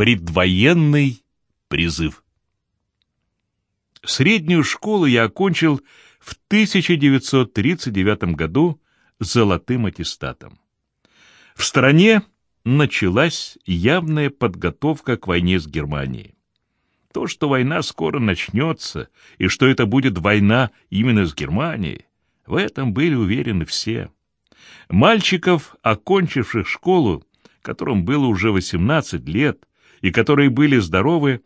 Предвоенный призыв. Среднюю школу я окончил в 1939 году золотым аттестатом. В стране началась явная подготовка к войне с Германией. То, что война скоро начнется, и что это будет война именно с Германией, в этом были уверены все. Мальчиков, окончивших школу, которым было уже 18 лет, и которые были здоровы,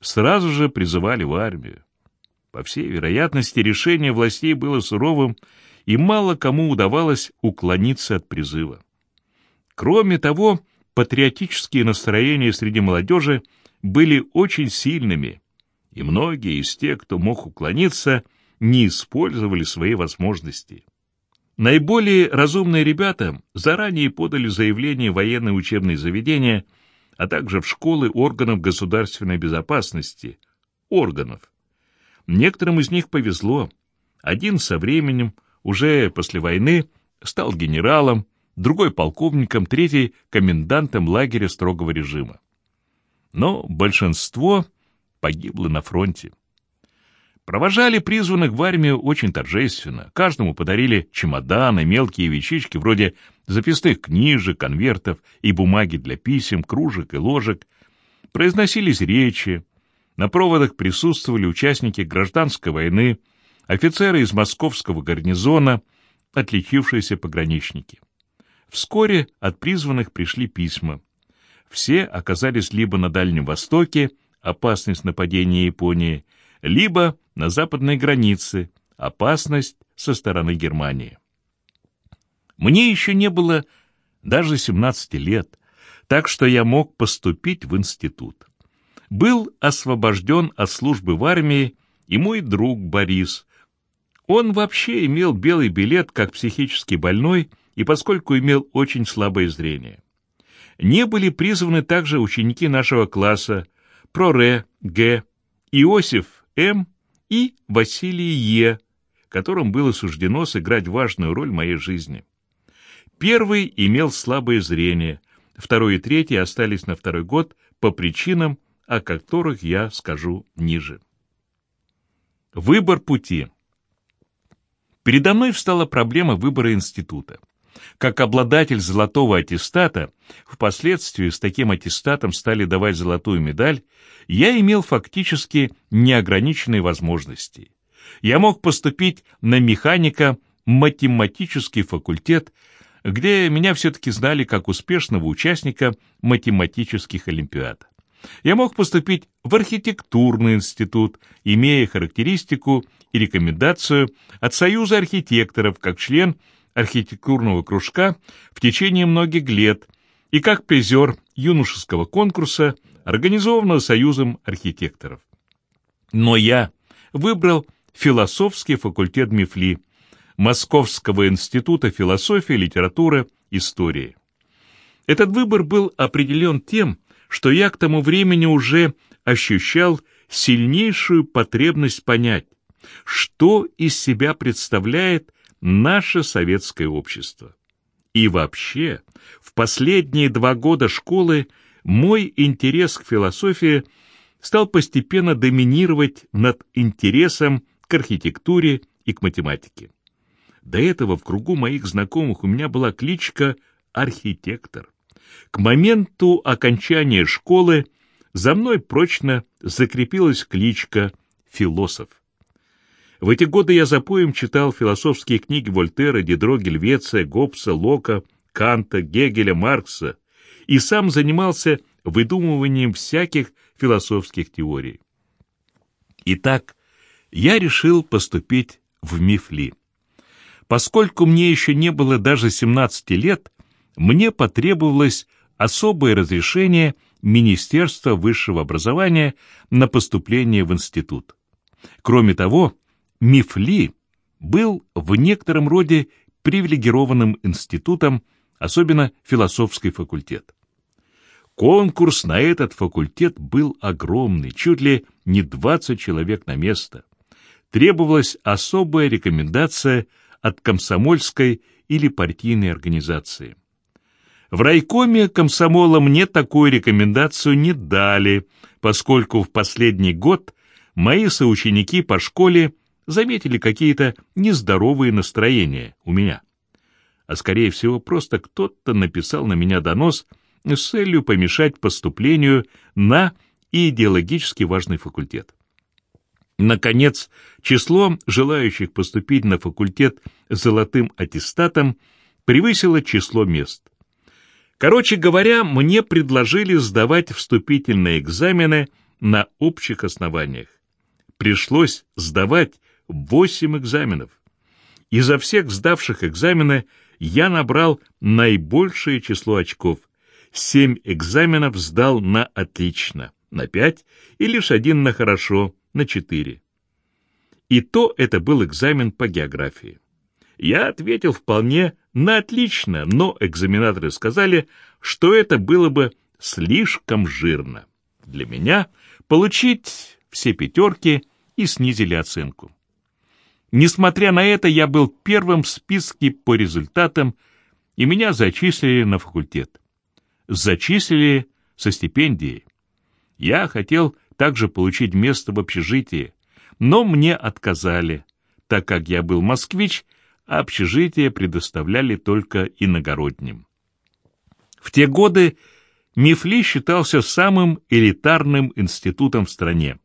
сразу же призывали в армию. По всей вероятности, решение властей было суровым, и мало кому удавалось уклониться от призыва. Кроме того, патриотические настроения среди молодежи были очень сильными, и многие из тех, кто мог уклониться, не использовали свои возможности. Наиболее разумные ребята заранее подали заявление в военные учебные заведения, а также в школы органов государственной безопасности, органов. Некоторым из них повезло. Один со временем, уже после войны, стал генералом, другой полковником, третий комендантом лагеря строгого режима. Но большинство погибло на фронте. Провожали призванных в армию очень торжественно. Каждому подарили чемоданы, мелкие вещички вроде записных книжек, конвертов и бумаги для писем, кружек и ложек. Произносились речи. На проводах присутствовали участники гражданской войны, офицеры из московского гарнизона, отличившиеся пограничники. Вскоре от призванных пришли письма. Все оказались либо на Дальнем Востоке, опасность нападения Японии, либо на западной границе, опасность со стороны Германии. Мне еще не было даже 17 лет, так что я мог поступить в институт. Был освобожден от службы в армии и мой друг Борис. Он вообще имел белый билет как психически больной и поскольку имел очень слабое зрение. Не были призваны также ученики нашего класса Проре Г, Иосиф М и Василий Е, которым было суждено сыграть важную роль в моей жизни. Первый имел слабое зрение, второй и третий остались на второй год по причинам, о которых я скажу ниже. Выбор пути. Передо мной встала проблема выбора института. Как обладатель золотого аттестата, впоследствии с таким аттестатом стали давать золотую медаль, я имел фактически неограниченные возможности. Я мог поступить на механика математический факультет, где меня все-таки знали как успешного участника математических олимпиад. Я мог поступить в архитектурный институт, имея характеристику и рекомендацию от Союза архитекторов как член архитектурного кружка в течение многих лет и как призер юношеского конкурса, организованного Союзом архитекторов. Но я выбрал философский факультет МИФЛИ, Московского института философии, литературы, истории. Этот выбор был определен тем, что я к тому времени уже ощущал сильнейшую потребность понять, что из себя представляет наше советское общество. И вообще, в последние два года школы мой интерес к философии стал постепенно доминировать над интересом к архитектуре и к математике. До этого в кругу моих знакомых у меня была кличка «архитектор». К моменту окончания школы за мной прочно закрепилась кличка «философ». В эти годы я за поем читал философские книги Вольтера, Дидро, Гельвеция, Гоббса, Лока, Канта, Гегеля, Маркса и сам занимался выдумыванием всяких философских теорий. Итак, я решил поступить в Мифли. Поскольку мне еще не было даже 17 лет, мне потребовалось особое разрешение Министерства высшего образования на поступление в институт. Кроме того, Мифли был в некотором роде привилегированным институтом, особенно философский факультет. Конкурс на этот факультет был огромный, чуть ли не 20 человек на место. Требовалась особая рекомендация от комсомольской или партийной организации. В райкоме комсомола мне такую рекомендацию не дали, поскольку в последний год мои соученики по школе заметили какие-то нездоровые настроения у меня. А скорее всего, просто кто-то написал на меня донос с целью помешать поступлению на идеологически важный факультет. Наконец, число желающих поступить на факультет золотым аттестатом превысило число мест. Короче говоря, мне предложили сдавать вступительные экзамены на общих основаниях. Пришлось сдавать восемь экзаменов. Изо всех сдавших экзамены я набрал наибольшее число очков. Семь экзаменов сдал на отлично, на пять, и лишь один на хорошо, на четыре. И то это был экзамен по географии. Я ответил вполне на отлично, но экзаменаторы сказали, что это было бы слишком жирно. Для меня получить все пятерки и снизили оценку. Несмотря на это, я был первым в списке по результатам, и меня зачислили на факультет. Зачислили со стипендией. Я хотел также получить место в общежитии, но мне отказали, так как я был москвич, а общежитие предоставляли только иногородним. В те годы Мифли считался самым элитарным институтом в стране.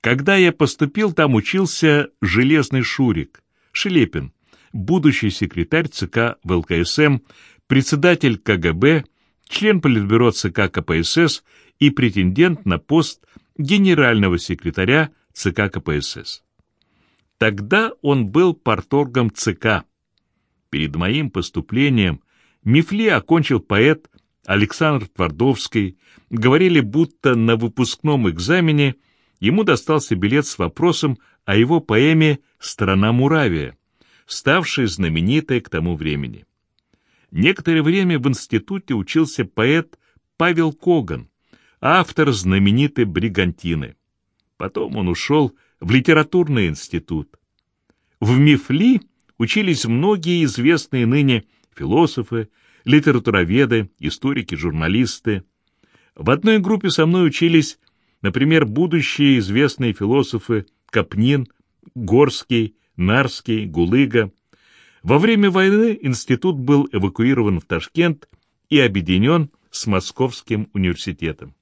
Когда я поступил, там учился железный Шурик, Шелепин, будущий секретарь ЦК ВЛКСМ, председатель КГБ, член Политбюро ЦК КПСС и претендент на пост генерального секретаря ЦК КПСС. Тогда он был порторгом ЦК. Перед моим поступлением Мифли окончил поэт Александр Твардовский, говорили, будто на выпускном экзамене ему достался билет с вопросом о его поэме «Страна Муравия», ставшей знаменитой к тому времени. Некоторое время в институте учился поэт Павел Коган, автор знаменитой «Бригантины». Потом он ушел в литературный институт. В МИФЛИ учились многие известные ныне философы, литературоведы, историки, журналисты. В одной группе со мной учились Например, будущие известные философы Капнин, Горский, Нарский, Гулыга. Во время войны институт был эвакуирован в Ташкент и объединен с Московским университетом.